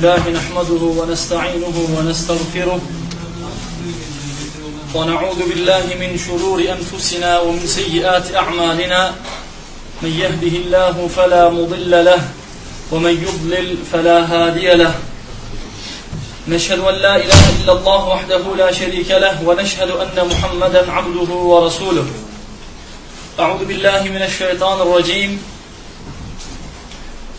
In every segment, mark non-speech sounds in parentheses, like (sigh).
لله نحمده ونستعينه ونستغفره ونعوذ بالله من شرور أنفسنا ومن سيئات أعمالنا من يهده الله فلا مضل له ومن يضلل فلا هادي له نشهد أن لا إله إلا الله وحده لا شريك له ونشهد أن محمدا عبده ورسوله. أعوذ بالله من الشيطان الرجيم.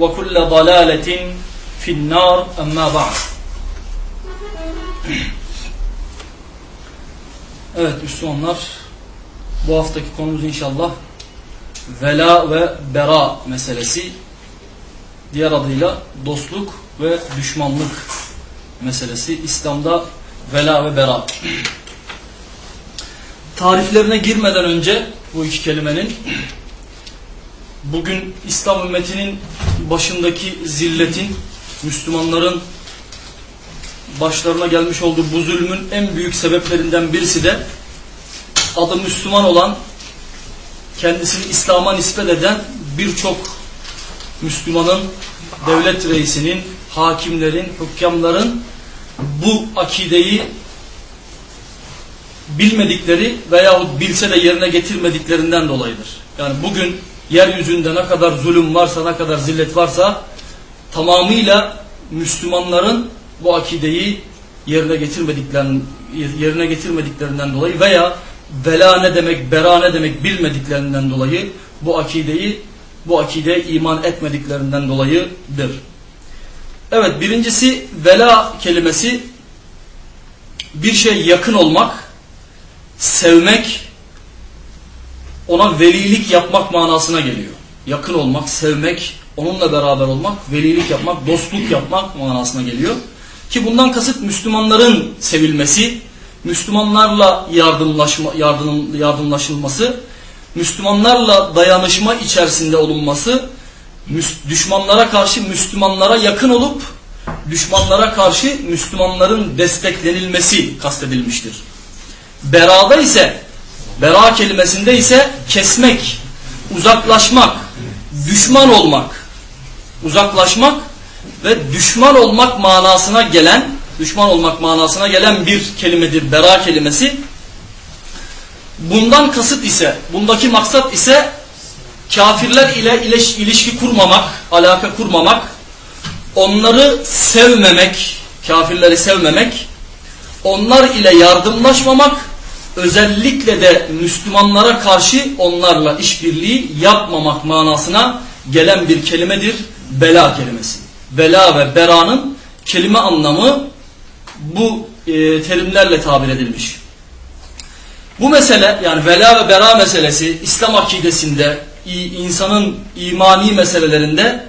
ve kulle dalaletin finnar emma ba'd. Evet Müslümanlar bu haftaki konumuz inşallah vela ve bera meselesi diğer adıyla dostluk ve düşmanlık meselesi İslam'da vela ve bera. Tariflerine girmeden önce bu iki kelimenin bugün İslam ümmetinin başındaki zilletin Müslümanların başlarına gelmiş olduğu bu zulmün en büyük sebeplerinden birisi de adı Müslüman olan kendisini İslam'a nispet eden birçok Müslümanın, devlet reisinin, hakimlerin, hükkamların bu akideyi bilmedikleri veyahut bilse de yerine getirmediklerinden dolayıdır. Yani bugün yeryüzünde ne kadar zulüm varsa, ne kadar zillet varsa tamamıyla Müslümanların bu akideyi yerine getirmediklerinden, yerine getirmediklerinden dolayı veya vela ne demek, bera ne demek bilmediklerinden dolayı bu akideyi bu akideye iman etmediklerinden dolayıdır. Evet birincisi vela kelimesi bir şey yakın olmak, sevmek, ona velilik yapmak manasına geliyor. Yakın olmak, sevmek, onunla beraber olmak, velilik yapmak, dostluk yapmak manasına geliyor. Ki bundan kasıt Müslümanların sevilmesi, Müslümanlarla yardımlaşma, yardım, yardımlaşılması, Müslümanlarla dayanışma içerisinde olunması, düşmanlara karşı Müslümanlara yakın olup, düşmanlara karşı Müslümanların desteklenilmesi kastedilmiştir. Berada ise, bera kelimesinde ise kesmek, uzaklaşmak, düşman olmak, uzaklaşmak ve düşman olmak manasına gelen, düşman olmak manasına gelen bir kelimedir bera kelimesi. Bundan kasıt ise, bundaki maksat ise kafirler ile ilişki kurmamak, alaka kurmamak, onları sevmemek, kafirleri sevmemek, onlar ile yardımlaşmamak, özellikle de Müslümanlara karşı onlarla işbirliği yapmamak manasına gelen bir kelimedir bela kelimesi. Bela ve beranın kelime anlamı bu e, terimlerle tabir edilmiş. Bu mesele yani vela ve bera meselesi İslam akidesinde insanın imani meselelerinde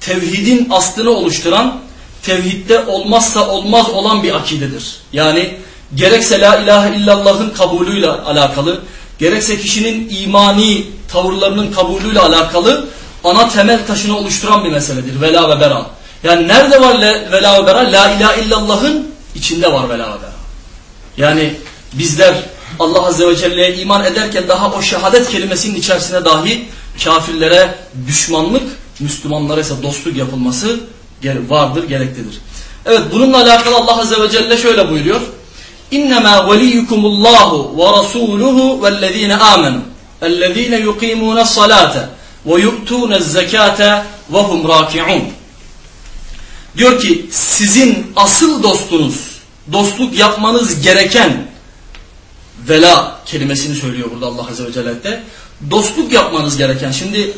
tevhidin aslını oluşturan tevhidde olmazsa olmaz olan bir akidedir. Yani gerekse la ilahe illallah'ın kabulüyle alakalı gerekse kişinin imani tavırlarının kabulüyle alakalı ana temel taşını oluşturan bir meseledir vela ve bera. Yani nerede var vela ve bera? La ilahe illallah'ın içinde var vela ve bera. Yani bizler Allah Azze ve Celle'ye iman ederken daha o şehadet kelimesinin içerisine dahi kafirlere düşmanlık, Müslümanlara ise dostluk yapılması vardır, gereklidir. Evet bununla alakalı Allah Azze ve Celle şöyle buyuruyor. İnnemâ veliyyukumullahu ve rasûluhu vellezîne âmenû ellezîne yukîmûne salâte ve yu'tûne zekâte ve hum râki'ûn. Diyor ki sizin asıl dostunuz dostluk yapmanız gereken vela kelimesini söylüyor burada Allah Azze ve Celle Dostluk yapmanız gereken. Şimdi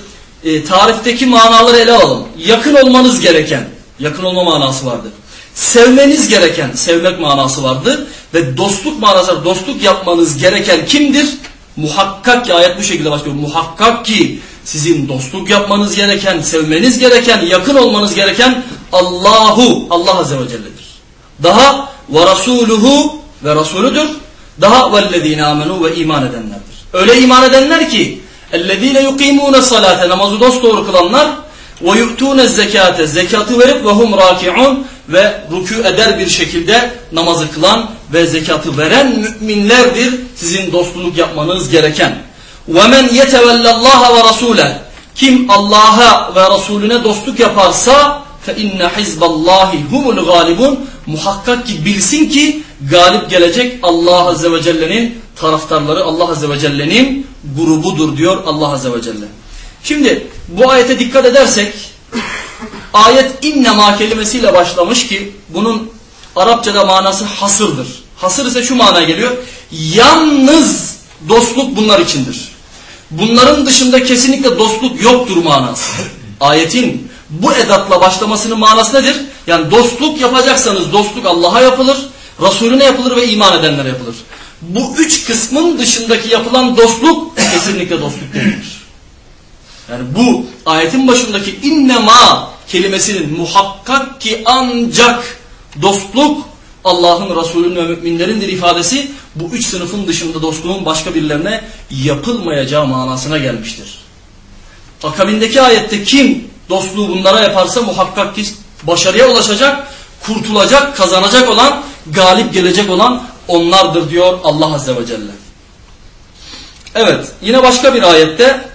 e, tarifteki manaları ele alalım. Yakın olmanız gereken. Yakın olma manası vardır. Sevmeniz gereken, sevmek manası vardır. Ve dostluk manası Dostluk yapmanız gereken kimdir? Muhakkak ki ayet bu şekilde başlıyor. Muhakkak ki sizin dostluk yapmanız gereken, sevmeniz gereken, yakın olmanız gereken Allahu, Allah Azze ve Celle'dir. Daha ve Rasuluhu ve Resulüdür. Daha vellezine amenu ve iman edenlerdir. Öyle iman edenler ki ellezine yukimune salate namazı dosdoğru kılanlar ve yu'tune zekate zekatı verip ve hum rakiun ve rükû eder bir şekilde namazı kılan ve zekatı veren müminlerdir sizin dostluk yapmanız gereken. وَمَنْ يَتَوَلَّ اللّٰهَ وَرَسُولَهِ Kim Allah'a ve Resulüne dostluk yaparsa فَاِنَّ حِزْبَ اللّٰهِ هُمُ الْغَالِبُونَ Muhakkak ki bilsin ki galip gelecek Allah Azze ve Celle'nin taraftarları Allah Azze ve Celle'nin grubudur diyor Allah Azze ve Celle. Şimdi bu ayete dikkat edersek ayet innema kelimesiyle başlamış ki bunun Arapçada manası hasırdır. Hasır ise şu manaya geliyor. Yalnız dostluk bunlar içindir. Bunların dışında kesinlikle dostluk yoktur manası. Ayetin bu edatla başlamasının manası nedir? Yani dostluk yapacaksanız dostluk Allah'a yapılır, Resulüne yapılır ve iman edenlere yapılır. Bu üç kısmın dışındaki yapılan dostluk kesinlikle dostluk değildir. Yani bu ayetin başındaki innema kelimesinin muhakkak ki ancak dostluk Allah'ın Resulü'nün ve müminlerindir ifadesi bu üç sınıfın dışında dostluğun başka birilerine yapılmayacağı manasına gelmiştir. Akabindeki ayette kim dostluğu bunlara yaparsa muhakkak ki başarıya ulaşacak, kurtulacak, kazanacak olan, galip gelecek olan onlardır diyor Allah Azze ve Celle. Evet yine başka bir ayette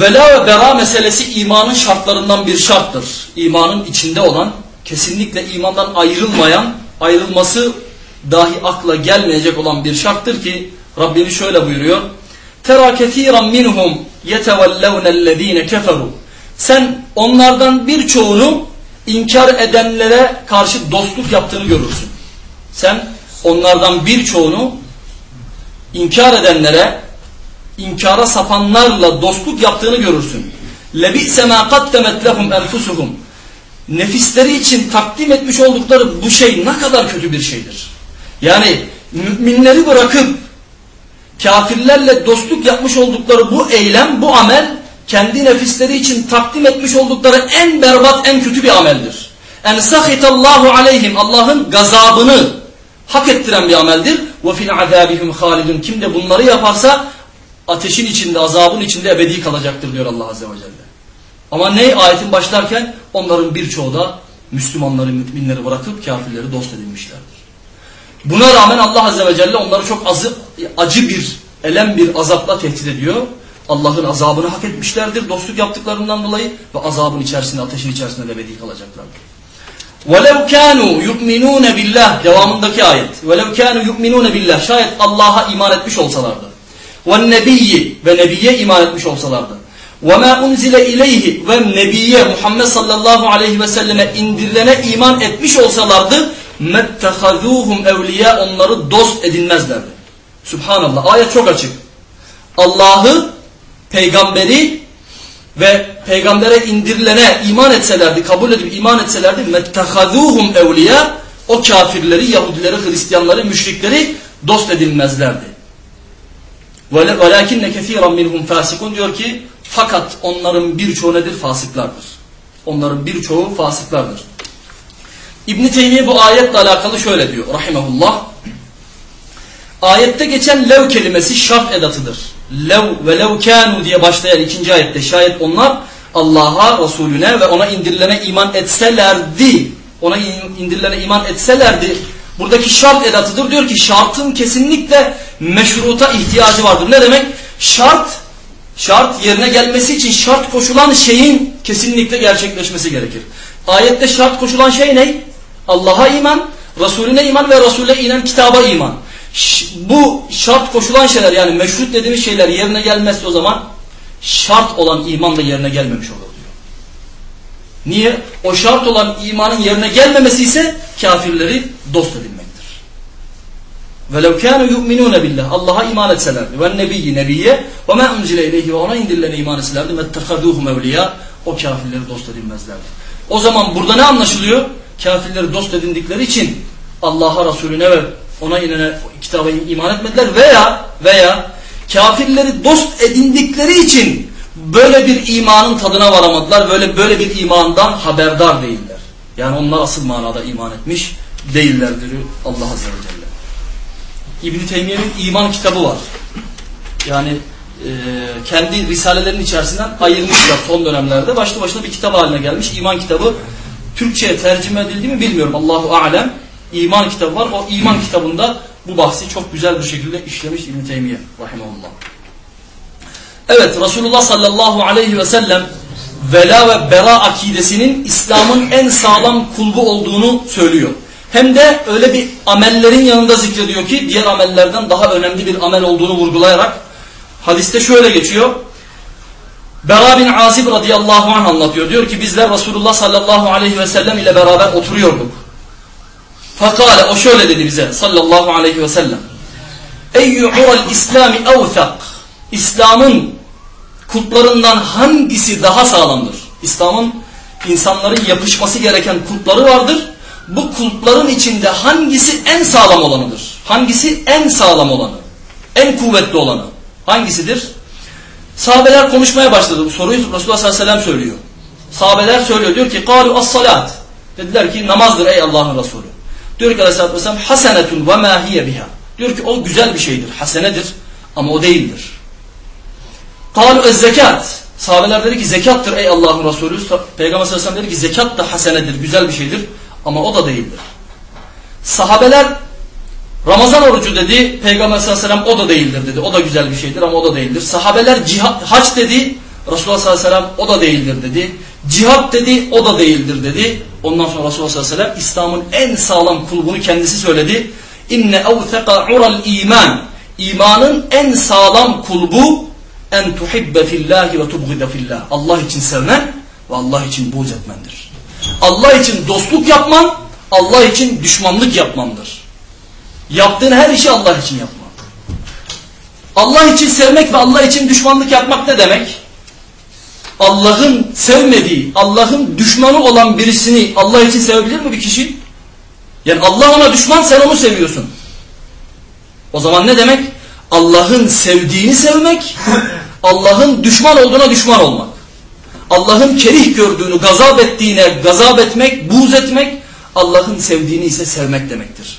Vela ve bera meselesi imanın şartlarından bir şarttır. İmanın içinde olan, kesinlikle imandan ayrılmayan, ayrılması dahi akla gelmeyecek olan bir şarttır ki Rabbimiz şöyle buyuruyor. Tera ketiran minhum yetevellevnellezine keferu. Sen onlardan birçoğunu inkar edenlere karşı dostluk yaptığını görürsün. Sen onlardan birçoğunu inkar edenlere, inkara sapanlarla dostluk yaptığını görürsün. لَبِئْسَ مَا قَدَّمَتْ لَهُمْ اَنْفُسُهُمْ Nefisleri için takdim etmiş oldukları bu şey ne kadar kötü bir şeydir. Yani müminleri bırakıp kafirlerle dostluk yapmış oldukları bu eylem, bu amel kendi nefisleri için takdim etmiş oldukları en berbat, en kötü bir ameldir. En sahitallahu aleyhim Allah'ın gazabını hak ettiren bir ameldir. Ve fil azabihim halidun. Kim de bunları yaparsa ateşin içinde, azabın içinde ebedi kalacaktır diyor Allah azze ve celle. Ama ne ayetin başlarken onların birçoğu da Müslümanları, müminleri bırakıp kafirleri dost edinmişlerdir. Buna rağmen Allah azze ve celle onları çok azı, acı bir, elem bir azapla tehdit ediyor. Allah'ın azabını hak etmişlerdir dostluk yaptıklarından dolayı ve azabın içerisinde, ateşin içerisinde ebedi kalacaklardır. وَلَوْ كَانُوا يُؤْمِنُونَ billah Devamındaki ayet. وَلَوْ كَانُوا يُؤْمِنُونَ billah Şayet Allah'a iman etmiş olsalardı. وَالنَّبِيِّ Ve Nebiye iman etmiş olsalardı. وَمَا اُنْزِلَ اِلَيْهِ Ve Nebiye Muhammed sallallahu aleyhi ve selleme indirilene iman etmiş olsalardı مَتَّخَذُوهُمْ evliya Onları dost edinmezlerdi. Subhanallah. Ayet çok açık. Allah'ı, peygamberi ve peygambere indirilene iman etselerdi, kabul edip iman etselerdi mettehazuhum evliya o kafirleri, Yahudileri, Hristiyanları, müşrikleri dost edilmezlerdi. وَلَكِنَّ كَثِيرًا minhum fasikun diyor ki fakat onların birçoğu nedir? Fasıklardır. Onların birçoğu fasıklardır. İbn Teymiye bu ayetle alakalı şöyle diyor rahimehullah. Ayette geçen lev kelimesi şart edatıdır. Lev ve lev kanu diye başlayan ikinci ayette şayet onlar Allah'a, Resulüne ve ona indirilene iman etselerdi, ona indirilene iman etselerdi, buradaki şart edatıdır. Diyor ki şartın kesinlikle meşruta ihtiyacı vardır. Ne demek? Şart, şart yerine gelmesi için şart koşulan şeyin kesinlikle gerçekleşmesi gerekir. Ayette şart koşulan şey ne? Allah'a iman, Resulüne iman ve Resul'e inen kitaba iman bu şart koşulan şeyler yani meşrut dediğimiz şeyler yerine gelmezse o zaman şart olan iman da yerine gelmemiş olur. Niye? O şart olan imanın yerine gelmemesi ise kafirleri dost edinmektir. وَلَوْ كَانُوا يُؤْمِنُونَ بِاللّٰهِ Allah'a iman etselerdi. وَالنَّبِيِّ Nebiye وَمَا اُنْزِلَ اِلَيْهِ Ve ona indirilene iman etselerdi. مَتَّخَذُوهُ مَوْلِيَا O kafirleri dost edinmezlerdi. O zaman burada ne anlaşılıyor? Kafirleri dost edindikleri için Allah'a, Resulüne ve ona inene kitaba iman etmediler veya veya kafirleri dost edindikleri için böyle bir imanın tadına varamadılar. Böyle böyle bir imandan haberdar değiller. Yani onlar asıl manada iman etmiş değillerdir Allah Azze ve Celle. İbn-i Teymiye'nin iman kitabı var. Yani e, kendi risalelerinin içerisinden ayırmışlar son dönemlerde. Başlı başına bir kitap haline gelmiş. İman kitabı Türkçe'ye tercüme edildi mi bilmiyorum. Allahu alem. İman kitabı var. O iman kitabında bu bahsi çok güzel bir şekilde işlemiş İbn Teymiye rahimehullah. Evet Resulullah sallallahu aleyhi ve sellem vela ve bera akidesinin İslam'ın en sağlam kulbu olduğunu söylüyor. Hem de öyle bir amellerin yanında zikrediyor ki diğer amellerden daha önemli bir amel olduğunu vurgulayarak hadiste şöyle geçiyor. Bera bin Azib radıyallahu anh anlatıyor. Diyor ki bizler Resulullah sallallahu aleyhi ve sellem ile beraber oturuyorduk. Fakale o şöyle dedi bize sallallahu aleyhi ve sellem. Eyyü ural İslami evthak. İslam'ın kulplarından hangisi daha sağlamdır? İslam'ın insanların yapışması gereken kulpları vardır Bu kulpların içinde hangisi en sağlam olanıdır? Hangisi en sağlam olanı? En kuvvetli olanı? Hangisidir? Sahabeler konuşmaya başladı. Bu soruyu Resulullah sallallahu aleyhi ve sellem söylüyor. Sahabeler söylüyor. Diyor ki قَالُوا as-salat. Dediler ki namazdır ey Allah'ın Resulü. Diyor ki aleyhissalatü vesselam hasenetun ve ma hiye biha. Diyor ki o güzel bir şeydir. Hasenedir ama o değildir. قَالُوا ez-zekat. Sahabeler dedi ki zekattır ey Allah'ın Resulü. Peygamber sallallahu aleyhi ve sellem dedi ki zekat da hasenedir, güzel bir şeydir ama o da değildir. Sahabeler Ramazan orucu dedi, Peygamber sallallahu aleyhi ve sellem o da değildir dedi. O da güzel bir şeydir ama o da değildir. Sahabeler cihat, haç dedi, Resulullah sallallahu aleyhi ve sellem o da değildir dedi. Cihat dedi, o da değildir dedi. Ondan sonra Resulullah sallallahu aleyhi ve sellem İslam'ın en sağlam kulbunu kendisi söyledi. İnne evtheka ural iman. İmanın en sağlam kulbu en tuhibbe fillahi ve tubgide fillah. Allah için sevmen ve Allah için buğz etmendir. Allah için dostluk yapman, Allah için düşmanlık yapmandır. Yaptığın her işi Allah için yapmak. Allah için sevmek ve Allah için düşmanlık yapmak ne demek? Allah'ın sevmediği, Allah'ın düşmanı olan birisini Allah için sevebilir mi bir kişi? Yani Allah ona düşman sen onu seviyorsun. O zaman ne demek? Allah'ın sevdiğini sevmek, Allah'ın düşman olduğuna düşman olmak. Allah'ın kerih gördüğünü, gazap ettiğine gazap etmek, buğz etmek, Allah'ın sevdiğini ise sevmek demektir.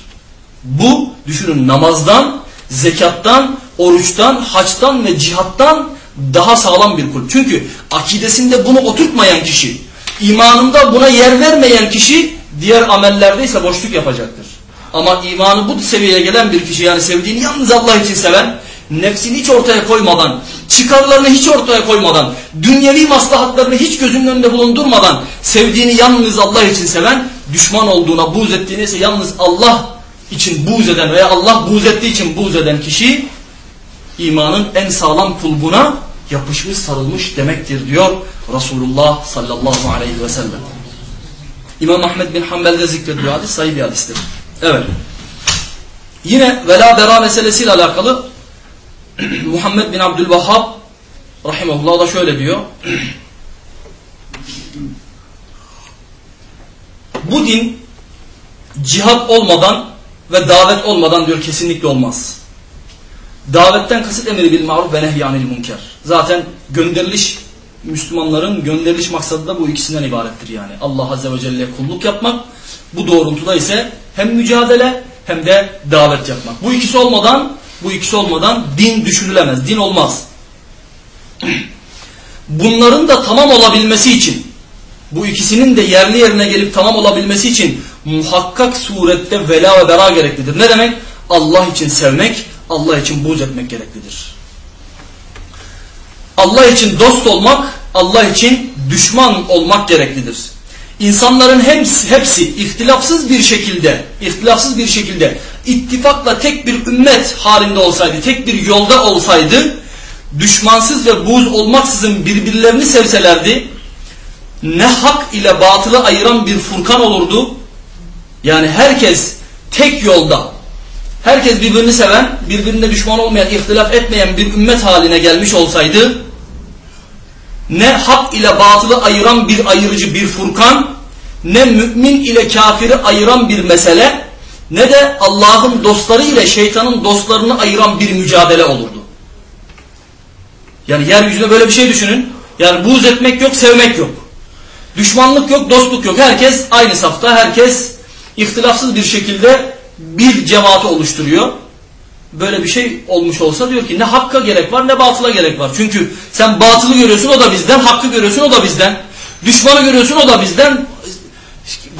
Bu düşünün namazdan, zekattan, oruçtan, haçtan ve cihattan daha sağlam bir kul. Çünkü akidesinde bunu oturtmayan kişi, imanında buna yer vermeyen kişi diğer amellerde ise boşluk yapacaktır. Ama imanı bu seviyeye gelen bir kişi yani sevdiğini yalnız Allah için seven, nefsini hiç ortaya koymadan, çıkarlarını hiç ortaya koymadan, dünyevi maslahatlarını hiç gözünün önünde bulundurmadan, sevdiğini yalnız Allah için seven, düşman olduğuna buğz ettiğini ise yalnız Allah için buğz eden veya Allah buğz ettiği için buğz eden kişi, imanın en sağlam kulbuna yapışmış sarılmış demektir diyor Resulullah sallallahu aleyhi ve sellem. İmam Ahmed bin Hanbel'de zikrediyor hadis sayı bir hadistir. Evet. Yine vela bera meselesiyle alakalı (clears throat) Muhammed bin Abdülvahhab rahimahullah da şöyle diyor. (clears throat) Bu din cihat olmadan ve davet olmadan diyor kesinlikle olmaz. Davetten kasıt emri bil maruf ve nehyanil münker. Zaten gönderiliş Müslümanların gönderiliş maksadı da bu ikisinden ibarettir yani. Allah Azze ve Celle'ye kulluk yapmak. Bu doğrultuda ise hem mücadele hem de davet yapmak. Bu ikisi olmadan bu ikisi olmadan din düşünülemez. Din olmaz. Bunların da tamam olabilmesi için bu ikisinin de yerli yerine gelip tamam olabilmesi için muhakkak surette vela ve bera gereklidir. Ne demek? Allah için sevmek, Allah için buğz etmek gereklidir. Allah için dost olmak, Allah için düşman olmak gereklidir. İnsanların hepsi, hepsi ihtilafsız bir şekilde, ihtilafsız bir şekilde ittifakla tek bir ümmet halinde olsaydı, tek bir yolda olsaydı, düşmansız ve buz olmaksızın birbirlerini sevselerdi, ne hak ile batılı ayıran bir furkan olurdu. Yani herkes tek yolda, herkes birbirini seven, birbirine düşman olmayan, ihtilaf etmeyen bir ümmet haline gelmiş olsaydı, ne hak ile batılı ayıran bir ayırıcı bir furkan, ne mümin ile kafiri ayıran bir mesele, ne de Allah'ın dostları ile şeytanın dostlarını ayıran bir mücadele olurdu. Yani yeryüzünde böyle bir şey düşünün. Yani buğz etmek yok, sevmek yok. Düşmanlık yok, dostluk yok. Herkes aynı safta, herkes ihtilafsız bir şekilde bir cemaati oluşturuyor. Böyle bir şey olmuş olsa diyor ki ne hakka gerek var ne batıla gerek var. Çünkü sen batılı görüyorsun o da bizden, hakkı görüyorsun o da bizden. Düşmanı görüyorsun o da bizden,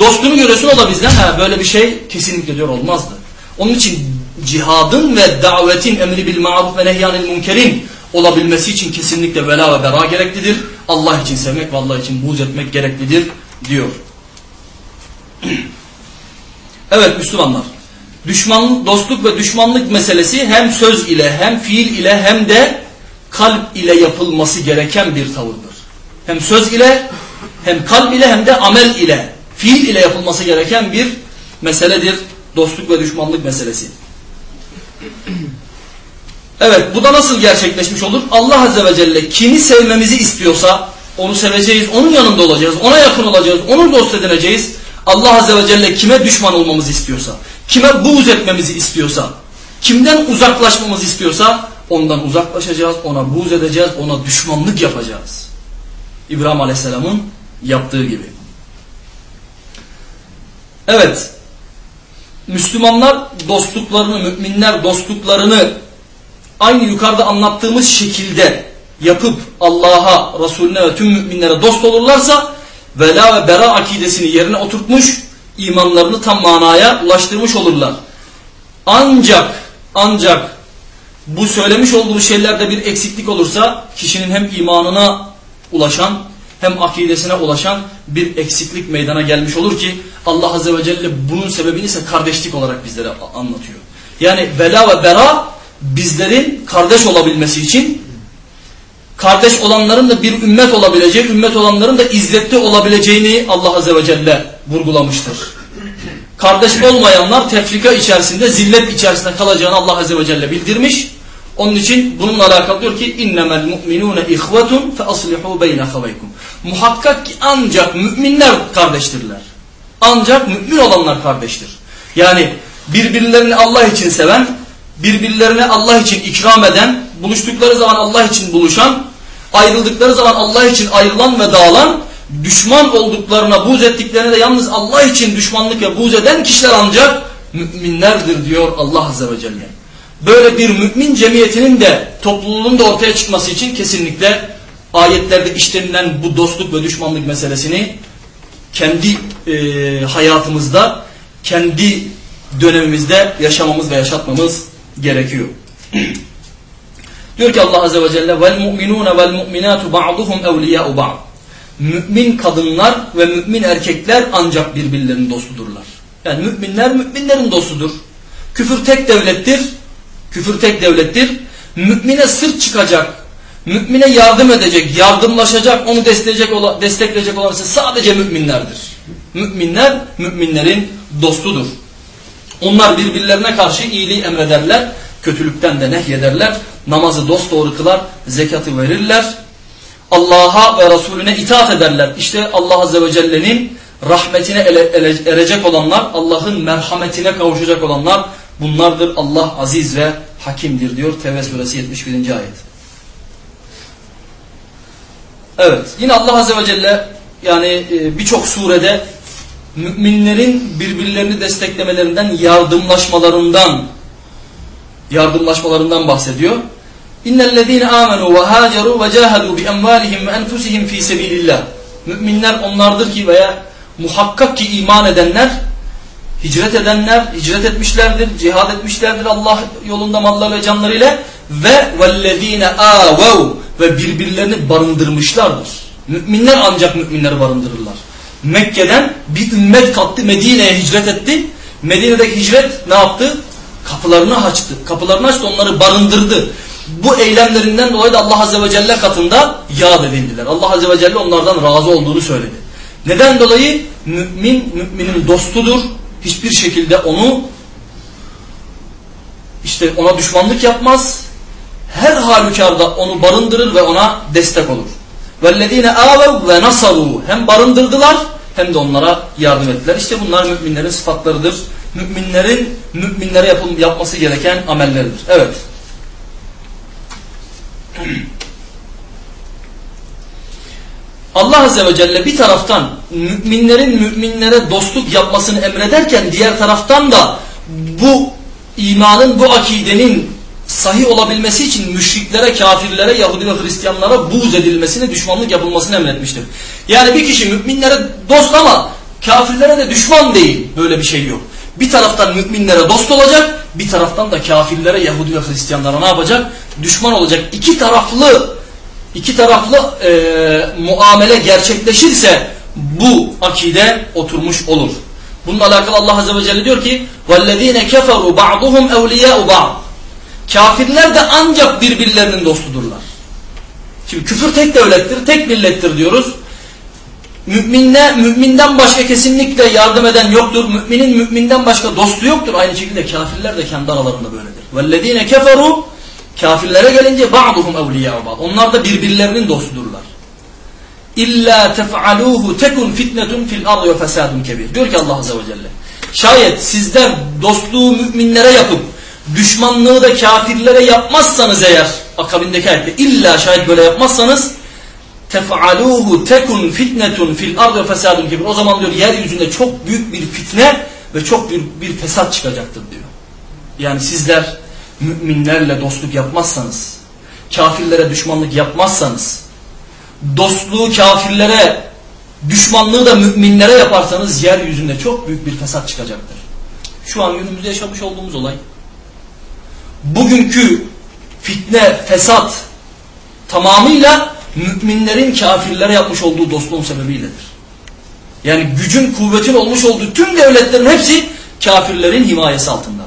dostunu görüyorsun o da bizden. Ha, böyle bir şey kesinlikle diyor olmazdı. Onun için cihadın ve davetin emri bil maruf ve nehyanil münkerin olabilmesi için kesinlikle vela ve bera gereklidir. Allah için sevmek ve Allah için buğz etmek gereklidir diyor. (clears throat) evet Müslümanlar. Düşman, dostluk ve düşmanlık meselesi hem söz ile hem fiil ile hem de kalp ile yapılması gereken bir tavırdır. Hem söz ile hem kalp ile hem de amel ile fiil ile yapılması gereken bir meseledir. Dostluk ve düşmanlık meselesi. Evet bu da nasıl gerçekleşmiş olur? Allah Azze ve Celle kimi sevmemizi istiyorsa onu seveceğiz, onun yanında olacağız, ona yakın olacağız, onu dost edineceğiz. Allah Azze ve Celle kime düşman olmamızı istiyorsa, kime buğz etmemizi istiyorsa, kimden uzaklaşmamızı istiyorsa ondan uzaklaşacağız, ona buğz edeceğiz, ona düşmanlık yapacağız. İbrahim Aleyhisselam'ın yaptığı gibi. Evet, Müslümanlar dostluklarını, müminler dostluklarını aynı yukarıda anlattığımız şekilde yapıp Allah'a, Resulüne ve tüm müminlere dost olurlarsa vela ve bera akidesini yerine oturtmuş, imanlarını tam manaya ulaştırmış olurlar. Ancak, ancak bu söylemiş olduğu şeylerde bir eksiklik olursa kişinin hem imanına ulaşan hem akidesine ulaşan bir eksiklik meydana gelmiş olur ki Allah Azze ve Celle bunun sebebini ise kardeşlik olarak bizlere anlatıyor. Yani vela ve bera bizlerin kardeş olabilmesi için kardeş olanların da bir ümmet olabileceği, ümmet olanların da izzetli olabileceğini Allah Azze ve Celle vurgulamıştır. Kardeş olmayanlar tefrika içerisinde, zillet içerisinde kalacağını Allah Azze ve Celle bildirmiş. Onun için bununla alakalı diyor ki innemel mu'minune ihvetun fe aslihu beyne havaykum. Muhakkak ki ancak müminler kardeştirler. Ancak mümin olanlar kardeştir. Yani birbirlerini Allah için seven, birbirlerine Allah için ikram eden, buluştukları zaman Allah için buluşan, ayrıldıkları zaman Allah için ayrılan ve dağılan, düşman olduklarına, buz ettiklerine de yalnız Allah için düşmanlık ve buz eden kişiler ancak müminlerdir diyor Allah Azze ve Celle. Böyle bir mümin cemiyetinin de topluluğun da ortaya çıkması için kesinlikle ayetlerde işlenilen bu dostluk ve düşmanlık meselesini kendi e, hayatımızda, kendi dönemimizde yaşamamız ve yaşatmamız gerekiyor. (clears throat) Diyor ki Allah Azze ve Celle vel mu'minatu ba'duhum evliya'u ba'd. Mümin kadınlar ve mümin erkekler ancak birbirlerinin dostudurlar. Yani müminler müminlerin dostudur. Küfür tek devlettir. Küfür tek devlettir. Mümine sırt çıkacak, mümine yardım edecek, yardımlaşacak, onu destekleyecek, destekleyecek olan sadece müminlerdir. Müminler, müminlerin dostudur. Onlar birbirlerine karşı iyiliği emrederler, kötülükten de nehyederler, namazı dosdoğru kılar, zekatı verirler, Allah'a ve Resulüne itaat ederler. İşte Allah Azze ve Celle'nin rahmetine erecek olanlar, Allah'ın merhametine kavuşacak olanlar bunlardır. Allah aziz ve hakimdir diyor Tevbe suresi 71. ayet. Evet yine Allah Azze ve Celle yani e, birçok surede müminlerin birbirlerini desteklemelerinden, yardımlaşmalarından yardımlaşmalarından bahsediyor. İnnellezîne âmenû ve hâcerû ve câhedû bi emvâlihim ve enfusihim fî sebîlillah. Müminler onlardır ki veya muhakkak ki iman edenler, hicret edenler, hicret etmişlerdir, cihad etmişlerdir Allah yolunda malları ve canlarıyla ve vellezîne âvev ve birbirlerini barındırmışlardır. Müminler ancak müminleri barındırırlar. Mekke'den bir ümmet kalktı Medine'ye hicret etti. Medine'deki hicret ne yaptı? Kapılarını açtı. Kapılarını açtı onları barındırdı Bu eylemlerinden dolayı da Allah Azze ve Celle katında yad edildiler. Allah Azze ve Celle onlardan razı olduğunu söyledi. Neden dolayı? Mümin, müminin dostudur. Hiçbir şekilde onu işte ona düşmanlık yapmaz. Her halükarda onu barındırır ve ona destek olur. وَالَّذ۪ينَ آوَوْا ve nasaru Hem barındırdılar hem de onlara yardım ettiler. İşte bunlar müminlerin sıfatlarıdır. Müminlerin müminlere yapıl yapması gereken amelleridir. Evet. (clears throat) Allah Azze ve Celle bir taraftan müminlerin müminlere dostluk yapmasını emrederken diğer taraftan da bu imanın, bu akidenin sahih olabilmesi için müşriklere, kafirlere, Yahudi ve Hristiyanlara buğz edilmesini, düşmanlık yapılmasını emretmiştir. Yani bir kişi müminlere dost ama kafirlere de düşman değil. Böyle bir şey yok. Bir taraftan müminlere dost olacak, bir taraftan da kafirlere, Yahudi ve Hristiyanlara ne yapacak? Düşman olacak. İki taraflı iki taraflı e, muamele gerçekleşirse bu akide oturmuş olur. Bununla alakalı Allah Azze ve Celle diyor ki وَالَّذ۪ينَ كَفَرُوا بَعْضُهُمْ اَوْلِيَاءُ بَعْضٍ Kafirler de ancak birbirlerinin dostudurlar. Şimdi küfür tek devlettir, tek millettir diyoruz. Müminle, müminden başka kesinlikle yardım eden yoktur. Müminin müminden başka dostu yoktur. Aynı şekilde kafirler de kendi aralarında böyledir. وَالَّذ۪ينَ كَفَرُوا Kafirlere gelince ba'duhum evliyâ'u ba'd. Onlar da birbirlerinin dostudurlar. İlla tef'aluhu tekun fitnetun fil ardı ve fesadun kebir. Diyor ki Allah Azze ve Celle. Şayet sizler dostluğu müminlere yapıp düşmanlığı da kafirlere yapmazsanız eğer akabindeki ayette illa şayet böyle yapmazsanız tef'aluhu tekun fitnetun fil ardı fesadun kebir. O zaman diyor yeryüzünde çok büyük bir fitne ve çok büyük bir fesat çıkacaktır diyor. Yani sizler müminlerle dostluk yapmazsanız, kafirlere düşmanlık yapmazsanız, dostluğu kafirlere, düşmanlığı da müminlere yaparsanız yeryüzünde çok büyük bir fesat çıkacaktır. Şu an günümüzde yaşamış olduğumuz olay. Bugünkü fitne, fesat tamamıyla müminlerin kafirlere yapmış olduğu dostluğun sebebiyledir. Yani gücün, kuvvetin olmuş olduğu tüm devletlerin hepsi kafirlerin himayesi altında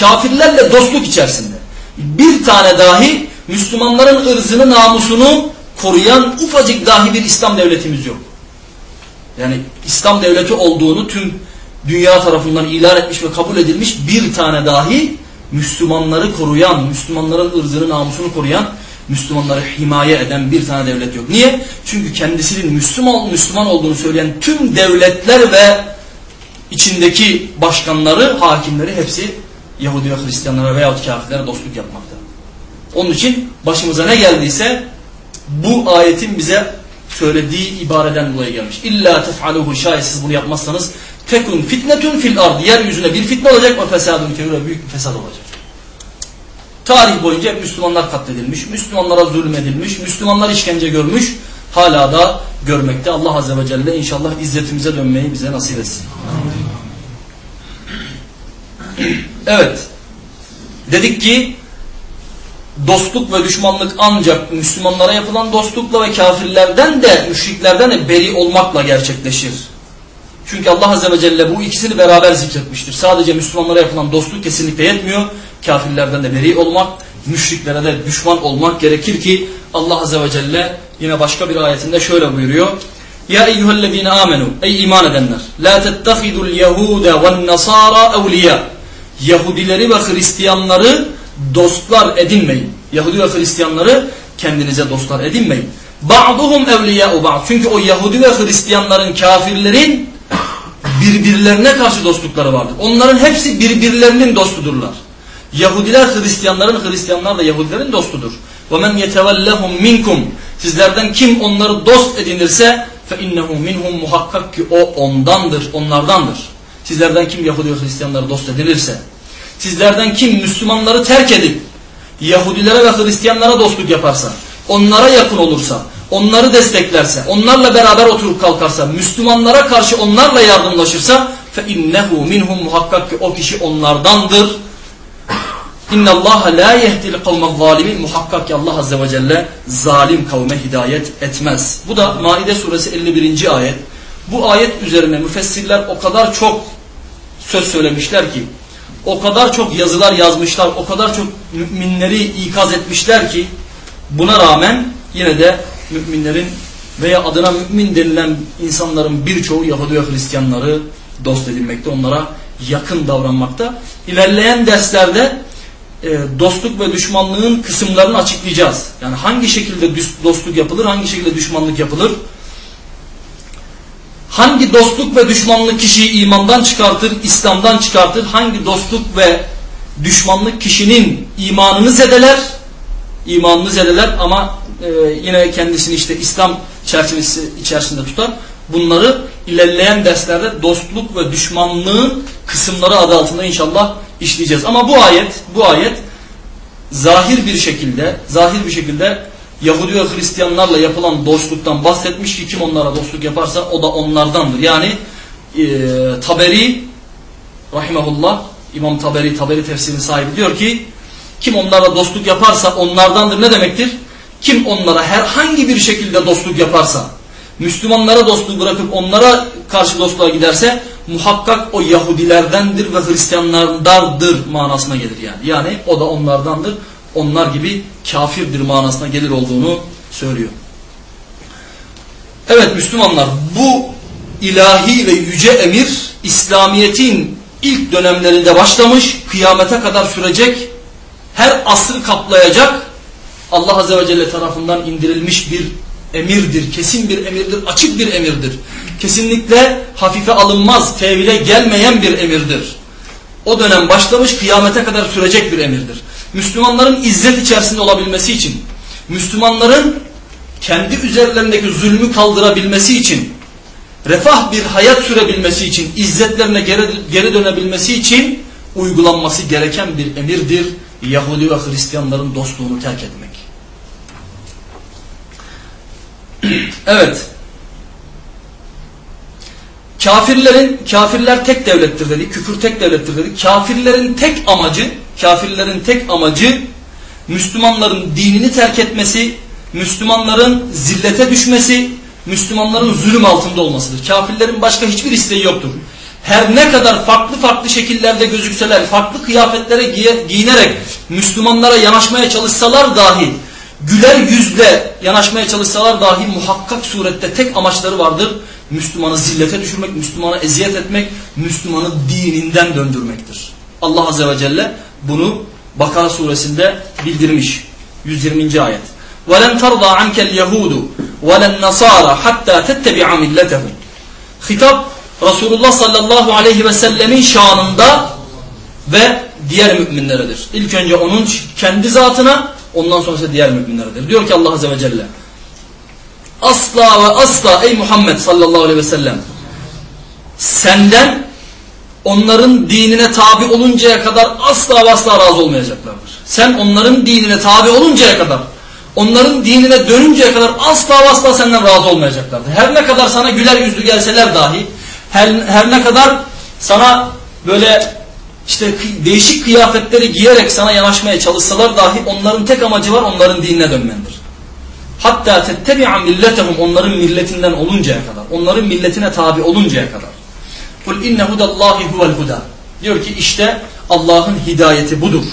kafirlerle dostluk içerisinde bir tane dahi Müslümanların ırzını namusunu koruyan ufacık dahi bir İslam devletimiz yok. Yani İslam devleti olduğunu tüm dünya tarafından ilan etmiş ve kabul edilmiş bir tane dahi Müslümanları koruyan, Müslümanların ırzını namusunu koruyan, Müslümanları himaye eden bir tane devlet yok. Niye? Çünkü kendisinin Müslüman, Müslüman olduğunu söyleyen tüm devletler ve içindeki başkanları, hakimleri hepsi Yahudi ve Hristiyanlara veyahut kafirlere dostluk yapmakta. Onun için başımıza ne geldiyse bu ayetin bize söylediği ibareden dolayı gelmiş. İlla tef'aluhu şayet siz bunu yapmazsanız tekun fitnetun fil ard. Yeryüzüne bir fitne olacak ve fesadun kebir büyük bir fesat olacak. Tarih boyunca Müslümanlar katledilmiş, Müslümanlara zulmedilmiş, Müslümanlar işkence görmüş, hala da görmekte. Allah Azze ve Celle inşallah izzetimize dönmeyi bize nasip etsin. Evet. Dedik ki dostluk ve düşmanlık ancak Müslümanlara yapılan dostlukla ve kafirlerden de müşriklerden de beri olmakla gerçekleşir. Çünkü Allah Azze ve Celle bu ikisini beraber zikretmiştir. Sadece Müslümanlara yapılan dostluk kesinlikle yetmiyor. Kafirlerden de beri olmak, müşriklere de düşman olmak gerekir ki Allah Azze ve Celle yine başka bir ayetinde şöyle buyuruyor. Ya eyyühellezine amenu ey iman edenler la tettehidul yehude ve nasara evliya Yahudileri ve Hristiyanları dostlar edinmeyin. Yahudi ve Hristiyanları kendinize dostlar edinmeyin. Ba'duhum evliya'u ba'd. Çünkü o Yahudi ve Hristiyanların, kafirlerin birbirlerine karşı dostlukları vardır. Onların hepsi birbirlerinin dostudurlar. Yahudiler Hristiyanların, Hristiyanlar da Yahudilerin dostudur. وَمَنْ يَتَوَلَّهُمْ minkum. Sizlerden kim onları dost edinirse فَاِنَّهُ minhum muhakkak ki o ondandır, onlardandır. Sizlerden kim Yahudi ve Hristiyanları dost edinirse, sizlerden kim Müslümanları terk edip Yahudilere ve Hristiyanlara dostluk yaparsa, onlara yakın olursa, onları desteklerse, onlarla beraber oturup kalkarsa, Müslümanlara karşı onlarla yardımlaşırsa فَاِنَّهُ minhum muhakkak ki o kişi onlardandır. İnna Allah la yehdil kavme zalimin muhakkak ki Allah azze ve celle zalim kavme hidayet etmez. Bu da Maide suresi 51. ayet. Bu ayet üzerine müfessirler o kadar çok söz söylemişler ki o kadar çok yazılar yazmışlar, o kadar çok müminleri ikaz etmişler ki buna rağmen yine de müminlerin veya adına mümin denilen insanların birçoğu Yahudi ve Hristiyanları dost edilmekte, onlara yakın davranmakta. İlerleyen derslerde e, dostluk ve düşmanlığın kısımlarını açıklayacağız. Yani hangi şekilde dostluk yapılır, hangi şekilde düşmanlık yapılır? Hangi dostluk ve düşmanlık kişiyi imandan çıkartır, İslam'dan çıkartır? Hangi dostluk ve düşmanlık kişinin imanını zedeler? İmanını zedeler ama e, yine kendisini işte İslam çerçevesi içerisinde tutar. Bunları ilerleyen derslerde dostluk ve düşmanlığın kısımları adı altında inşallah işleyeceğiz. Ama bu ayet, bu ayet zahir bir şekilde, zahir bir şekilde Yahudi ve Hristiyanlarla yapılan dostluktan bahsetmiş ki kim onlara dostluk yaparsa o da onlardandır. Yani e, Taberi rahimahullah İmam Taberi, Taberi tefsirinin sahibi diyor ki kim onlara dostluk yaparsa onlardandır. Ne demektir? Kim onlara herhangi bir şekilde dostluk yaparsa Müslümanlara dostluğu bırakıp onlara karşı dostluğa giderse muhakkak o Yahudilerdendir ve Hristiyanlardandır manasına gelir yani. Yani o da onlardandır. Onlar gibi kafirdir manasına gelir olduğunu söylüyor. Evet Müslümanlar bu ilahi ve yüce emir İslamiyet'in ilk dönemlerinde başlamış, kıyamete kadar sürecek, her asrı kaplayacak Allah Azze ve Celle tarafından indirilmiş bir emirdir, kesin bir emirdir, açık bir emirdir. Kesinlikle hafife alınmaz, tevhile gelmeyen bir emirdir. O dönem başlamış, kıyamete kadar sürecek bir emirdir. Müslümanların izzet içerisinde olabilmesi için, Müslümanların kendi üzerlerindeki zulmü kaldırabilmesi için, refah bir hayat sürebilmesi için, izzetlerine geri, geri dönebilmesi için uygulanması gereken bir emirdir. Yahudi ve Hristiyanların dostluğunu terk etmek. Evet. Kafirlerin, kafirler tek devlettir dedik, küfür tek devlettir dedik. Kafirlerin tek amacı, kafirlerin tek amacı Müslümanların dinini terk etmesi, Müslümanların zillete düşmesi, Müslümanların zulüm altında olmasıdır. Kafirlerin başka hiçbir isteği yoktur. Her ne kadar farklı farklı şekillerde gözükseler, farklı kıyafetlere giyinerek Müslümanlara yanaşmaya çalışsalar dahi, güler yüzle yanaşmaya çalışsalar dahi muhakkak surette tek amaçları vardır. Müslümanı zillete düşürmek, Müslümana eziyet etmek, Müslümanı dininden döndürmektir. Allah Azze ve Celle bunu Bakara suresinde bildirmiş. 120. ayet. وَلَنْ تَرْضَى عَنْكَ الْيَهُودُ وَلَنْ نَصَارَ حَتَّى تَتَّبِعَ مِلَّتَهُمْ Hitap Resulullah sallallahu aleyhi ve sellemin şanında ve diğer müminleredir. İlk önce onun kendi zatına ondan sonra diğer müminleredir. Diyor ki Allah Azze ve Celle asla ve asla ey Muhammed sallallahu aleyhi ve sellem senden onların dinine tabi oluncaya kadar asla ve asla razı olmayacaklardır. Sen onların dinine tabi oluncaya kadar onların dinine dönünceye kadar asla ve asla senden razı olmayacaklardır. Her ne kadar sana güler yüzlü gelseler dahi her, her ne kadar sana böyle işte değişik kıyafetleri giyerek sana yanaşmaya çalışsalar dahi onların tek amacı var onların dinine dönmendir. Hatta tettebi'a milletehum onların milletinden oluncaya kadar, onların milletine tabi oluncaya kadar. Kul inne hudallahi huvel huda. Diyor ki işte Allah'ın hidayeti budur.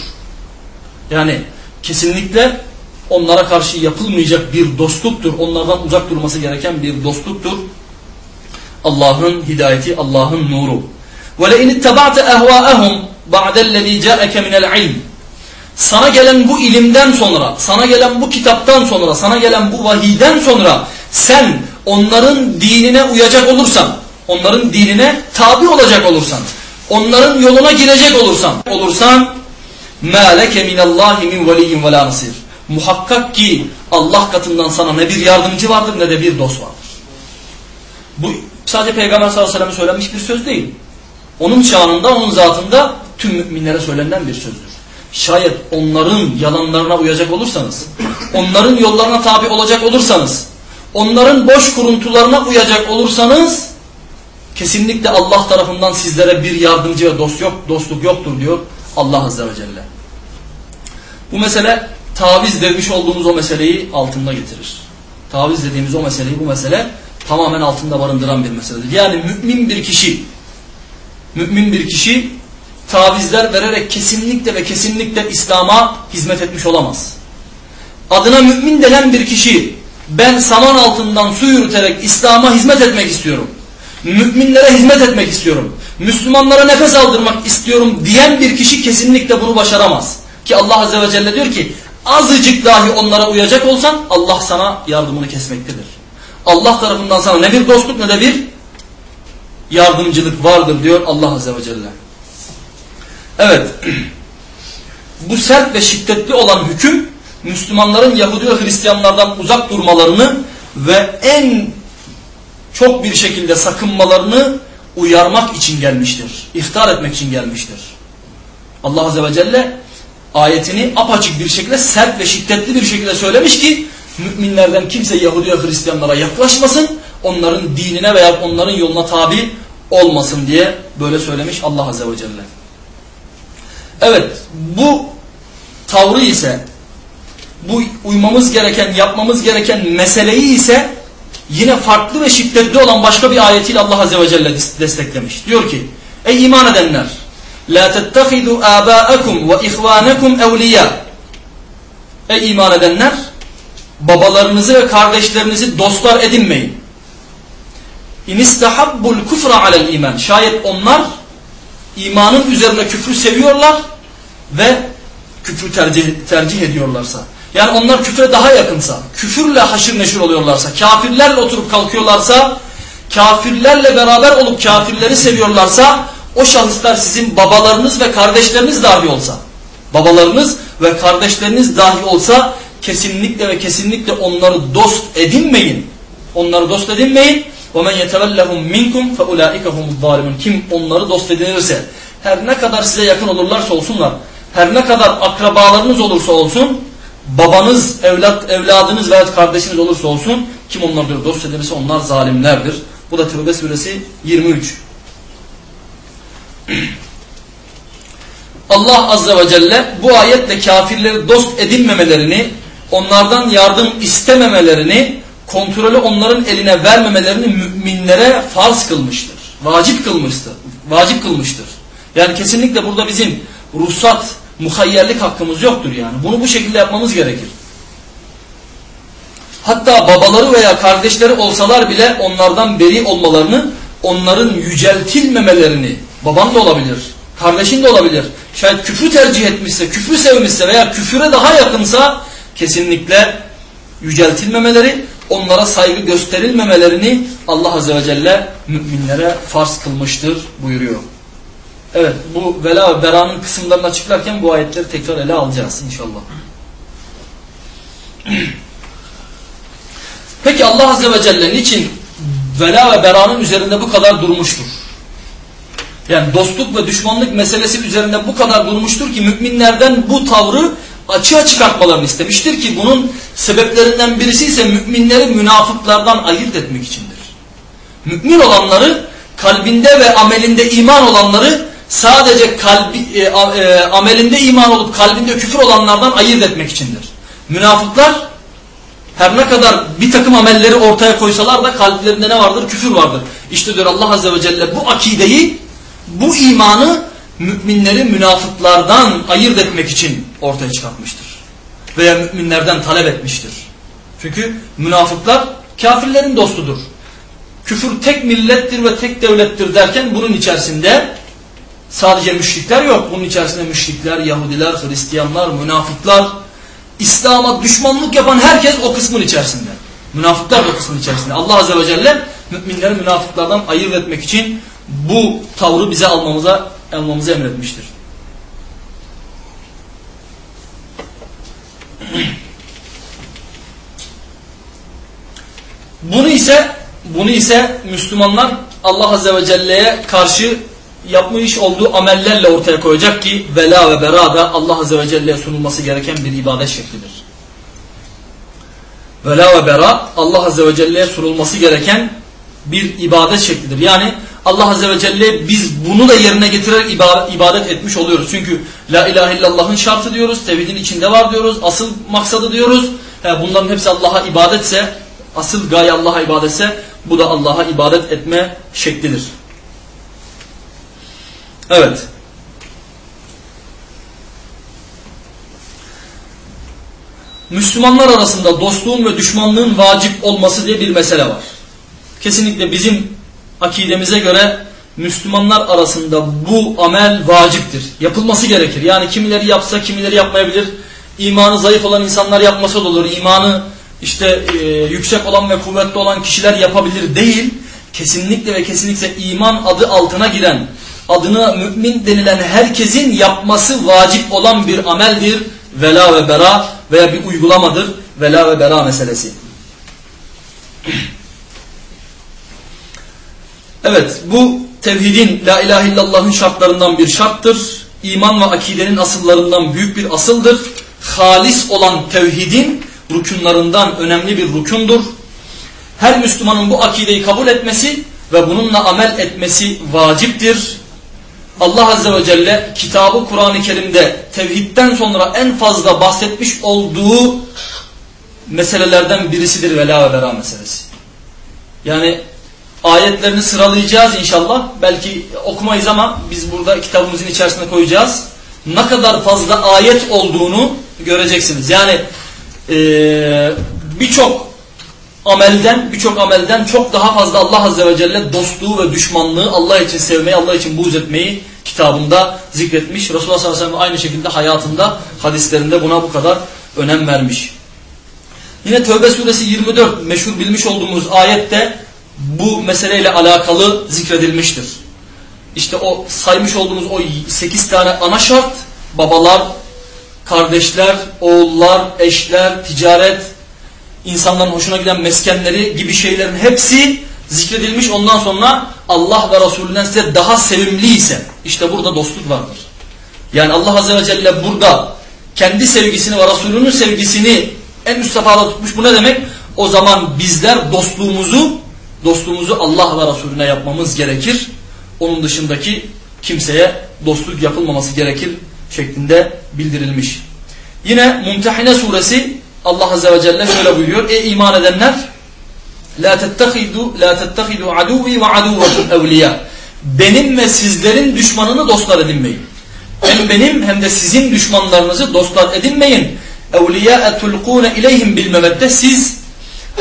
Yani kesinlikle onlara karşı yapılmayacak bir dostluktur. Onlardan uzak durması gereken bir dostluktur. Allah'ın hidayeti, Allah'ın nuru. وَلَاِنِ اتَّبَعْتَ اَهْوَاءَهُمْ بَعْدَ الَّذ۪ي جَاءَكَ مِنَ الْعِلْمِ Sana gelen bu ilimden sonra, sana gelen bu kitaptan sonra, sana gelen bu vahiden sonra sen onların dinine uyacak olursan, onların dinine tabi olacak olursan, onların yoluna girecek olursan, olursan مَا لَكَ مِنَ اللّٰهِ مِنْ وَلِيٍّ وَلَا نَصِيرٍ Muhakkak ki Allah katından sana ne bir yardımcı vardır ne de bir dost vardır. Bu sadece Peygamber sallallahu aleyhi ve sellem'e söylenmiş bir söz değil. Onun şanında, onun zatında tüm müminlere söylenen bir sözdür. Şayet onların yalanlarına uyacak olursanız, onların yollarına tabi olacak olursanız, onların boş kuruntularına uyacak olursanız, kesinlikle Allah tarafından sizlere bir yardımcı ve dost yok, dostluk yoktur diyor Allah Azze ve Celle. Bu mesele taviz demiş olduğumuz o meseleyi altında getirir. Taviz dediğimiz o meseleyi bu mesele tamamen altında barındıran bir meseledir. Yani mümin bir kişi mümin bir kişi tavizler vererek kesinlikle ve kesinlikle İslam'a hizmet etmiş olamaz. Adına mümin denen bir kişi ben saman altından su yürüterek İslam'a hizmet etmek istiyorum. Müminlere hizmet etmek istiyorum. Müslümanlara nefes aldırmak istiyorum diyen bir kişi kesinlikle bunu başaramaz. Ki Allah Azze ve Celle diyor ki azıcık dahi onlara uyacak olsan Allah sana yardımını kesmektedir. Allah tarafından sana ne bir dostluk ne de bir yardımcılık vardır diyor Allah Azze ve Celle. Evet. Bu sert ve şiddetli olan hüküm Müslümanların Yahudi ve Hristiyanlardan uzak durmalarını ve en çok bir şekilde sakınmalarını uyarmak için gelmiştir. İhtar etmek için gelmiştir. Allah Azze ve Celle ayetini apaçık bir şekilde sert ve şiddetli bir şekilde söylemiş ki müminlerden kimse Yahudi ve Hristiyanlara yaklaşmasın, onların dinine veya onların yoluna tabi olmasın diye böyle söylemiş Allah Azze ve Celle. Evet bu tavrı ise bu uymamız gereken, yapmamız gereken meseleyi ise yine farklı ve şiddetli olan başka bir ayetiyle Allah Azze ve Celle desteklemiş. Diyor ki ey iman edenler La tettehidu âbâekum ve ihvânekum evliyâ Ey iman edenler babalarınızı ve kardeşlerinizi dostlar edinmeyin. İnistahabbul kufra alel iman. Şayet onlar imanın üzerine küfrü seviyorlar ve küfrü tercih, tercih ediyorlarsa. Yani onlar küfre daha yakınsa, küfürle haşır neşir oluyorlarsa, kafirlerle oturup kalkıyorlarsa, kafirlerle beraber olup kafirleri seviyorlarsa, o şahıslar sizin babalarınız ve kardeşleriniz dahi olsa, babalarınız ve kardeşleriniz dahi olsa, kesinlikle ve kesinlikle onları dost edinmeyin. Onları dost edinmeyin. وَمَنْ يَتَوَلَّهُمْ مِنْكُمْ فَاُولَٰئِكَ هُمُ الظَّالِمُونَ Kim onları dost edinirse, her ne kadar size yakın olurlarsa olsunlar, her ne kadar akrabalarınız olursa olsun, babanız, evlat, evladınız veya kardeşiniz olursa olsun, kim onları diyor dost edinirse onlar zalimlerdir. Bu da Tevbe suresi 23. (clears throat) Allah Azze ve Celle bu ayetle kafirleri dost edinmemelerini, onlardan yardım istememelerini, kontrolü onların eline vermemelerini müminlere farz kılmıştır. Vacip kılmıştır. Vacip kılmıştır. Yani kesinlikle burada bizim ruhsat, muhayyerlik hakkımız yoktur yani. Bunu bu şekilde yapmamız gerekir. Hatta babaları veya kardeşleri olsalar bile onlardan beri olmalarını, onların yüceltilmemelerini, baban da olabilir, kardeşin de olabilir. Şayet küfrü tercih etmişse, küfrü sevmişse veya küfüre daha yakınsa kesinlikle yüceltilmemeleri, onlara saygı gösterilmemelerini Allah Azze ve Celle müminlere farz kılmıştır buyuruyor. Evet bu vela ve beranın kısımlarını açıklarken bu ayetleri tekrar ele alacağız inşallah. (clears throat) Peki Allah Azze ve Celle niçin vela ve beranın üzerinde bu kadar durmuştur? Yani dostluk ve düşmanlık meselesi üzerinde bu kadar durmuştur ki müminlerden bu tavrı açığa çıkartmalarını istemiştir ki bunun sebeplerinden birisi ise müminleri münafıklardan ayırt etmek içindir. Mümin olanları kalbinde ve amelinde iman olanları sadece kalbi, e, e, amelinde iman olup kalbinde küfür olanlardan ayırt etmek içindir. Münafıklar her ne kadar bir takım amelleri ortaya koysalar da kalplerinde ne vardır? Küfür vardır. İşte diyor Allah Azze ve Celle bu akideyi, bu imanı müminleri münafıklardan ayırt etmek için ortaya çıkartmıştır. Veya müminlerden talep etmiştir. Çünkü münafıklar kafirlerin dostudur. Küfür tek millettir ve tek devlettir derken bunun içerisinde sadece müşrikler yok. Bunun içerisinde müşrikler, Yahudiler, Hristiyanlar, münafıklar, İslam'a düşmanlık yapan herkes o kısmın içerisinde. Münafıklar da o kısmın içerisinde. Allah Azze ve Celle müminleri münafıklardan ayırt etmek için bu tavrı bize almamıza, almamızı emretmiştir. Bunu ise bunu ise Müslümanlar Allah Azze ve Celle'ye karşı yapmış olduğu amellerle ortaya koyacak ki vela ve bera da Allah Azze ve Celle'ye sunulması gereken bir ibadet şeklidir. Vela ve bera Allah Azze ve Celle'ye sunulması gereken bir ibadet şeklidir. Yani Allah Azze ve Celle biz bunu da yerine getirerek ibadet etmiş oluyoruz. Çünkü La ilahe illallah'ın şartı diyoruz, tevhidin içinde var diyoruz, asıl maksadı diyoruz. Bunların hepsi Allah'a ibadetse, asıl gaye Allah'a ibadetse bu da Allah'a ibadet etme şeklidir. Evet. Müslümanlar arasında dostluğun ve düşmanlığın vacip olması diye bir mesele var. Kesinlikle bizim akidemize göre Müslümanlar arasında bu amel vaciptir. Yapılması gerekir. Yani kimileri yapsa kimileri yapmayabilir. İmanı zayıf olan insanlar yapmasa da olur. İmanı işte e, yüksek olan ve kuvvetli olan kişiler yapabilir değil. Kesinlikle ve kesinlikle iman adı altına giren, adına mümin denilen herkesin yapması vacip olan bir ameldir. Vela ve bera veya bir uygulamadır. Vela ve bera meselesi. Evet bu tevhidin la ilahe illallah'ın şartlarından bir şarttır. İman ve akidenin asıllarından büyük bir asıldır. Halis olan tevhidin rükunlarından önemli bir rükundur. Her Müslümanın bu akideyi kabul etmesi ve bununla amel etmesi vaciptir. Allah Azze ve Celle kitabı Kur'an-ı Kerim'de tevhidden sonra en fazla bahsetmiş olduğu meselelerden birisidir vela ve bera meselesi. Yani ayetlerini sıralayacağız inşallah. Belki okumayız ama biz burada kitabımızın içerisine koyacağız. Ne kadar fazla ayet olduğunu göreceksiniz. Yani e, birçok amelden birçok amelden çok daha fazla Allah Azze ve Celle dostluğu ve düşmanlığı Allah için sevmeyi, Allah için buğz etmeyi kitabında zikretmiş. Resulullah sallallahu aleyhi ve sellem aynı şekilde hayatında, hadislerinde buna bu kadar önem vermiş. Yine Tövbe suresi 24 meşhur bilmiş olduğumuz ayette bu meseleyle alakalı zikredilmiştir. İşte o saymış olduğumuz o 8 tane ana şart babalar, kardeşler, oğullar, eşler, ticaret, insanların hoşuna giden meskenleri gibi şeylerin hepsi zikredilmiş. Ondan sonra Allah ve Resulünden size daha sevimli ise işte burada dostluk vardır. Yani Allah Azze ve Celle burada kendi sevgisini ve Resulünün sevgisini en üst safhada tutmuş. Bu ne demek? O zaman bizler dostluğumuzu dostluğumuzu Allah ve Resulüne yapmamız gerekir. Onun dışındaki kimseye dostluk yapılmaması gerekir şeklinde bildirilmiş. Yine Mumtehine suresi Allah Azze ve Celle şöyle buyuruyor. Ey iman edenler La tettehidu la tettehidu aduvi ve aduvakum evliya. Benim ve sizlerin düşmanını dostlar edinmeyin. Hem benim hem de sizin düşmanlarınızı dostlar edinmeyin. Evliya tulquna ileyhim bil mevette. Siz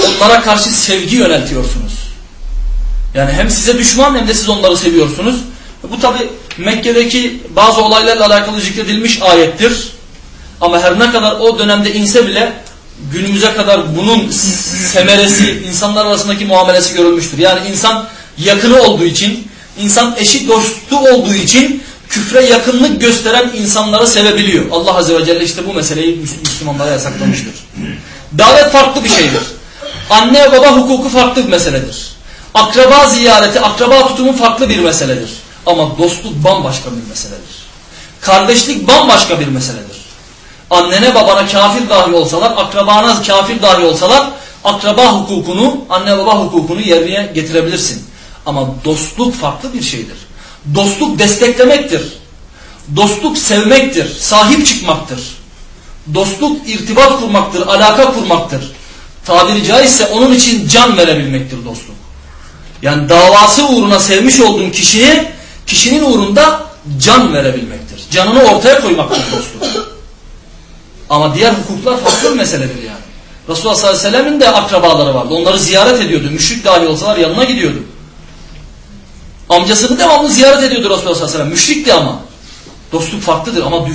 onlara karşı sevgi yöneltiyorsunuz. Yani hem size düşman hem de siz onları seviyorsunuz. Bu tabi Mekke'deki bazı olaylarla alakalı zikredilmiş ayettir. Ama her ne kadar o dönemde inse bile günümüze kadar bunun semeresi, insanlar arasındaki muamelesi görülmüştür. Yani insan yakını olduğu için, insan eşi dostu olduğu için küfre yakınlık gösteren insanları sevebiliyor. Allah Azze ve Celle işte bu meseleyi Müslümanlara yasaklamıştır. Davet farklı bir şeydir. Anne baba hukuku farklı bir meseledir. Akraba ziyareti, akraba tutumu farklı bir meseledir. Ama dostluk bambaşka bir meseledir. Kardeşlik bambaşka bir meseledir. Annene babana kafir dahi olsalar, akrabana kafir dahi olsalar akraba hukukunu, anne baba hukukunu yerine getirebilirsin. Ama dostluk farklı bir şeydir. Dostluk desteklemektir. Dostluk sevmektir, sahip çıkmaktır. Dostluk irtibat kurmaktır, alaka kurmaktır. Tabiri caizse onun için can verebilmektir dostluk. Yani davası uğruna sevmiş olduğun kişiye, kişinin uğrunda can verebilmektir. Canını ortaya koymaktır dostluk. Ama diğer hukuklar farklı bir meseledir yani. Resulullah sallallahu aleyhi ve sellemin de akrabaları vardı. Onları ziyaret ediyordu. Müşrik dahi olsalar yanına gidiyordu. Amcasını devamlı ziyaret ediyordu Resulullah sallallahu aleyhi ve sellem. Müşrikti ama. Dostluk farklıdır ama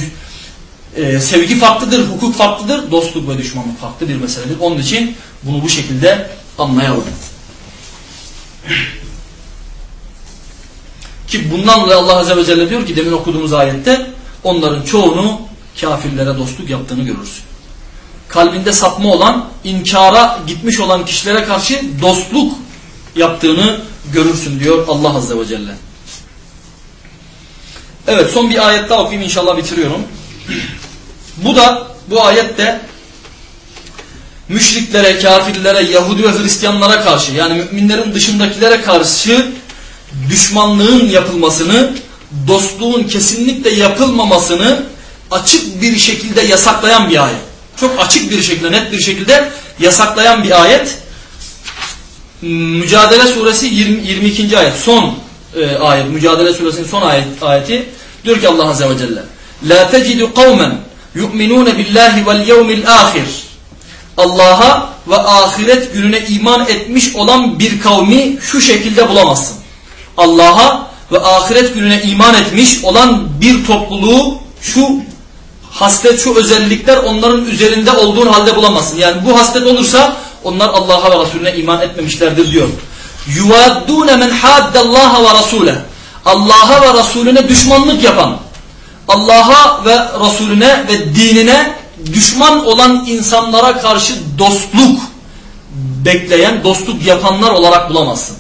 e, sevgi farklıdır, hukuk farklıdır. Dostluk ve düşmanlık farklı bir meseledir. Onun için bunu bu şekilde anlayalım. Ki bundan dolayı Allah Azze ve Celle diyor ki demin okuduğumuz ayette onların çoğunu kafirlere dostluk yaptığını görürsün. Kalbinde sapma olan, inkara gitmiş olan kişilere karşı dostluk yaptığını görürsün diyor Allah Azze ve Celle. Evet son bir ayet daha okuyayım inşallah bitiriyorum. Bu da bu ayette müşriklere, kafirlere, Yahudi ve Hristiyanlara karşı yani müminlerin dışındakilere karşı düşmanlığın yapılmasını, dostluğun kesinlikle yapılmamasını açık bir şekilde yasaklayan bir ayet. Çok açık bir şekilde, net bir şekilde yasaklayan bir ayet. Mücadele suresi 20, 22. ayet. Son e, ayet. Mücadele suresinin son ayet, ayeti. Diyor ki Allah Azze ve Celle. La tecidu kavmen yu'minune billahi vel yevmil ahir Allah'a ve ahiret gününe iman etmiş olan bir kavmi şu şekilde bulamazsın. Allah'a ve ahiret gününe iman etmiş olan bir topluluğu şu haslet, şu özellikler onların üzerinde olduğun halde bulamazsın. Yani bu haslet olursa onlar Allah'a ve Resulüne iman etmemişlerdir diyor. يُوَادُّونَ مَنْ حَادَّ اللّٰهَ وَرَسُولَهُ Allah'a ve Resulüne düşmanlık yapan, Allah'a ve Resulüne ve dinine düşman olan insanlara karşı dostluk bekleyen, dostluk yapanlar olarak bulamazsın.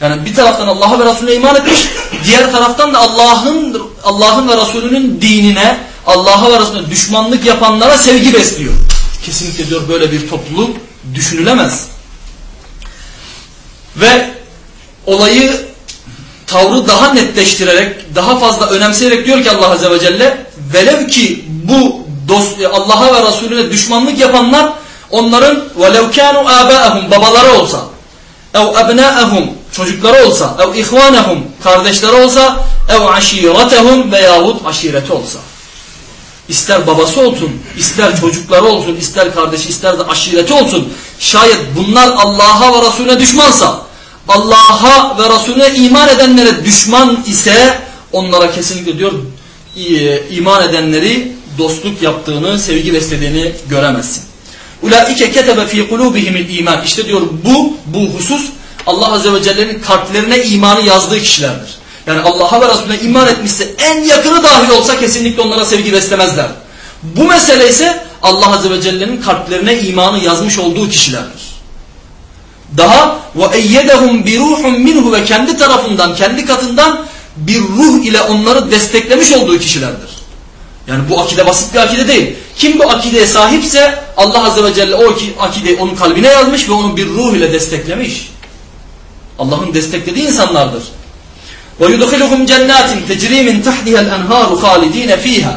Yani bir taraftan Allah'a ve Resulüne iman etmiş, diğer taraftan da Allah'ın Allah'ın ve Resulünün dinine, Allah'a ve Resulüne düşmanlık yapanlara sevgi besliyor. Kesinlikle diyor böyle bir topluluk düşünülemez. Ve olayı tavrı daha netleştirerek, daha fazla önemseyerek diyor ki Allah Azze ve Celle velev ki bu dost Allah'a ve Resulüne düşmanlık yapanlar onların velev kanu abaahum babaları olsa ev ebnaahum çocukları olsa ev ihvanahum kardeşleri olsa ev aşiretehum veyahut aşireti olsa ister babası olsun, ister çocukları olsun, ister kardeşi, ister de aşireti olsun. Şayet bunlar Allah'a ve Resulüne düşmansa, Allah'a ve Resulüne iman edenlere düşman ise onlara kesinlikle diyor iman edenleri dostluk yaptığını, sevgi beslediğini göremezsin. Ulaike ketebe fi kulubihimil iman. İşte diyor bu bu husus Allah azze ve celle'nin kalplerine imanı yazdığı kişilerdir. Yani Allah'a ve Resulüne iman etmişse en yakını dahi olsa kesinlikle onlara sevgi beslemezler. Bu mesele ise Allah azze ve celle'nin kalplerine imanı yazmış olduğu kişilerdir. Daha bi ruhun minhu ve kendi tarafından, kendi katından bir ruh ile onları desteklemiş olduğu kişilerdir. Yani bu akide basit bir akide değil. Kim bu akideye sahipse Allah Azze ve Celle o akideyi onun kalbine yazmış ve onu bir ruh ile desteklemiş. Allah'ın desteklediği insanlardır. وَيُدْخِلُهُمْ جَنَّاتٍ تَجْرِي مِنْ تَحْدِهَا الْاَنْهَارُ خَالِد۪ينَ ف۪يهَا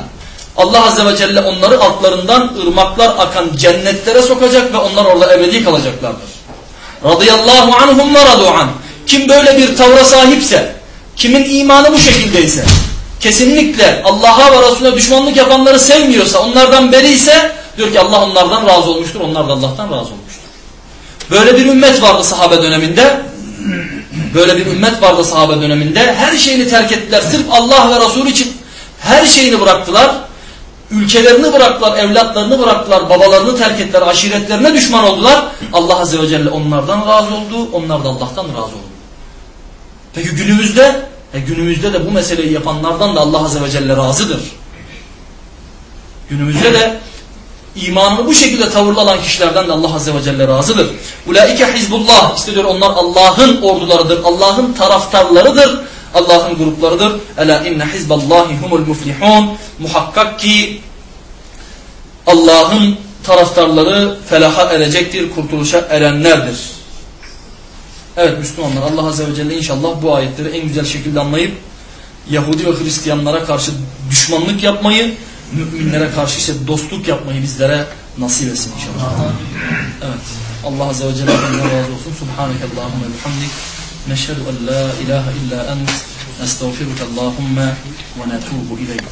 Allah Azze ve Celle onları altlarından ırmaklar akan cennetlere sokacak ve onlar orada ebedi kalacaklardır. Radıyallahu anhum ve radu an. Kim böyle bir tavra sahipse, kimin imanı bu şekildeyse, kesinlikle Allah'a ve Resulüne düşmanlık yapanları sevmiyorsa, onlardan beri ise diyor ki Allah onlardan razı olmuştur, onlar da Allah'tan razı olmuştur. Böyle bir ümmet vardı sahabe döneminde. Böyle bir ümmet vardı sahabe döneminde. Her şeyini terk ettiler. Sırf Allah ve Resulü için her şeyini bıraktılar. Ülkelerini bıraktılar, evlatlarını bıraktılar, babalarını terk ettiler, aşiretlerine düşman oldular. Allah Azze ve Celle onlardan razı oldu, onlar da Allah'tan razı oldu. Peki günümüzde? E günümüzde de bu meseleyi yapanlardan da Allah Azze ve Celle razıdır. Günümüzde de imanını bu şekilde tavırlı alan kişilerden de Allah Azze ve Celle razıdır. Ulaike hizbullah. İşte onlar Allah'ın ordularıdır. Allah'ın taraftarlarıdır. Allah'ın gruplarıdır. Ela inne hizballahi humul muflihun. Muhakkak ki Allah'ın taraftarları felaha erecektir, kurtuluşa erenlerdir. Evet Müslümanlar Allah Azze ve Celle inşallah bu ayetleri en güzel şekilde anlayıp Yahudi ve Hristiyanlara karşı düşmanlık yapmayı müminlere karşı ise dostluk yapmayı bizlere nasip etsin inşallah. Evet. Allah Azze ve Celle razı olsun. Subhaneke Allahümme bihamdik. Neşhedü en la ilahe illa ent. Nestağfiruke Allahümme ve netubu ileyk.